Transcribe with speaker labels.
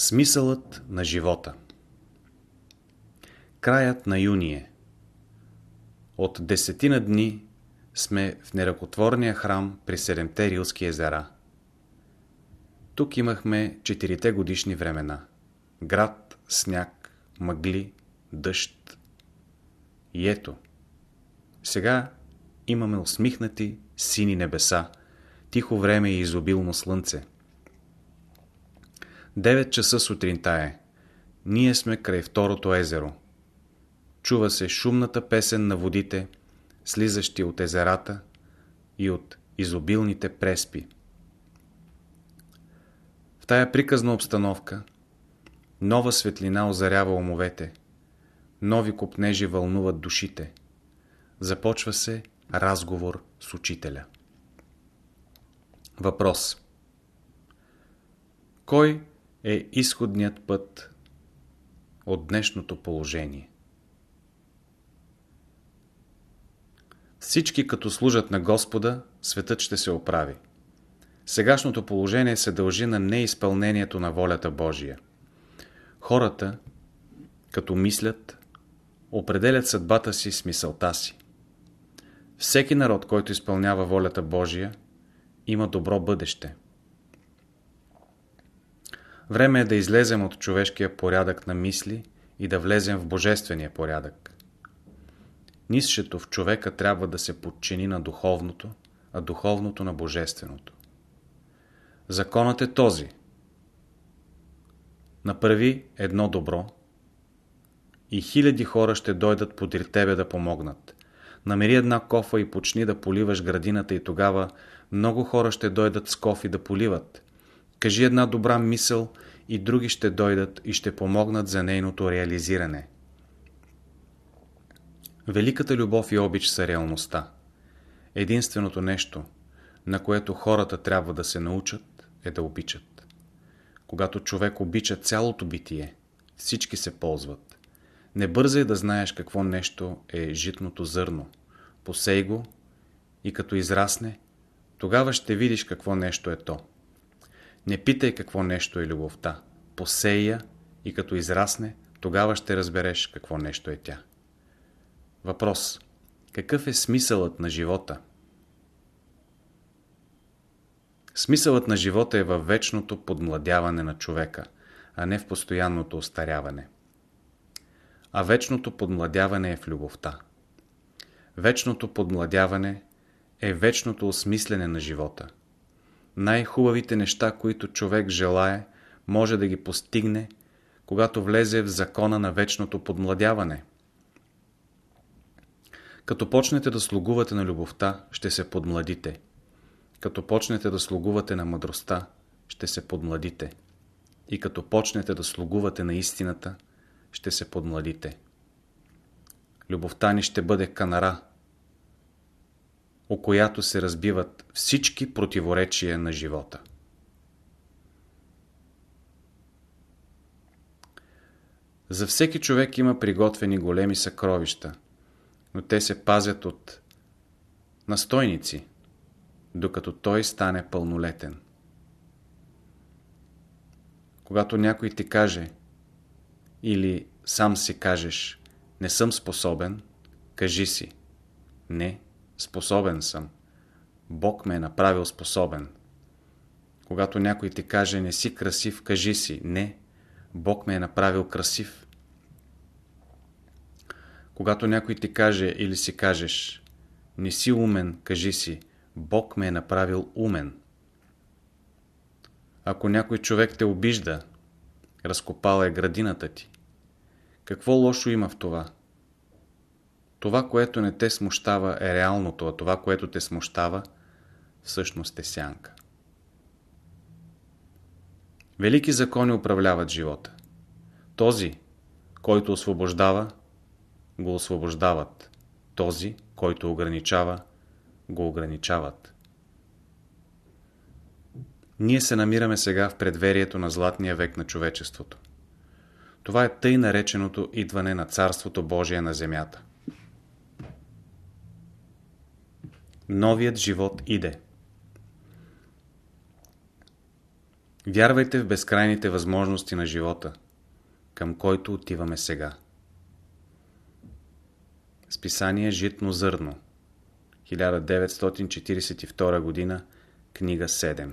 Speaker 1: Смисълът на живота Краят на юни От десетина дни сме в неръкотворния храм при Седемте Рилски езера. Тук имахме четирите годишни времена. Град, сняг, мъгли, дъжд. И ето, сега имаме усмихнати сини небеса, тихо време и изобилно слънце. 9 часа сутринта е. Ние сме край второто езеро. Чува се шумната песен на водите, слизащи от езерата и от изобилните преспи. В тая приказна обстановка нова светлина озарява умовете, нови купнежи вълнуват душите. Започва се разговор с учителя. Въпрос Кой е изходният път от днешното положение. Всички като служат на Господа, светът ще се оправи. Сегашното положение се дължи на неизпълнението на волята Божия. Хората, като мислят, определят съдбата си с мисълта си. Всеки народ, който изпълнява волята Божия, има добро бъдеще. Време е да излезем от човешкия порядък на мисли и да влезем в божествения порядък. Нисшето в човека трябва да се подчини на духовното, а духовното на божественото. Законът е този. Направи едно добро и хиляди хора ще дойдат подир тебе да помогнат. Намери една кофа и почни да поливаш градината и тогава много хора ще дойдат с кофи да поливат. Кажи една добра мисъл и други ще дойдат и ще помогнат за нейното реализиране. Великата любов и обич са реалността. Единственото нещо, на което хората трябва да се научат, е да обичат. Когато човек обича цялото битие, всички се ползват. Не бързай да знаеш какво нещо е житното зърно. Посей го и като израсне, тогава ще видиш какво нещо е то. Не питай какво нещо е любовта. Посей я и като израсне, тогава ще разбереш какво нещо е тя. Въпрос. Какъв е смисълът на живота? Смисълът на живота е във вечното подмладяване на човека, а не в постоянното остаряване. А вечното подмладяване е в любовта. Вечното подмладяване е вечното осмислене на живота – най-хубавите неща, които човек желае, може да ги постигне, когато влезе в закона на вечното подмладяване. Като почнете да слугувате на любовта, ще се подмладите. Като почнете да слугувате на мъдростта, ще се подмладите. И като почнете да слугувате на истината, ще се подмладите. Любовта ни ще бъде канара, о която се разбиват всички противоречия на живота. За всеки човек има приготвени големи съкровища, но те се пазят от настойници, докато той стане пълнолетен. Когато някой ти каже или сам си кажеш не съм способен, кажи си не, Способен съм. Бог ме е направил способен. Когато някой ти каже не си красив, кажи си не, Бог ме е направил красив. Когато някой ти каже или си кажеш не си умен, кажи си Бог ме е направил умен. Ако някой човек те обижда, разкопала е градината ти. Какво лошо има в това? Това, което не те смущава е реалното, а това, което те смущава, всъщност е сянка. Велики закони управляват живота. Този, който освобождава, го освобождават. Този, който ограничава, го ограничават. Ние се намираме сега в предверието на златния век на човечеството. Това е тъй нареченото идване на Царството Божие на земята. Новият живот иде. Вярвайте в безкрайните възможности на живота, към който отиваме сега. Списание Житно зърно 1942 година, книга 7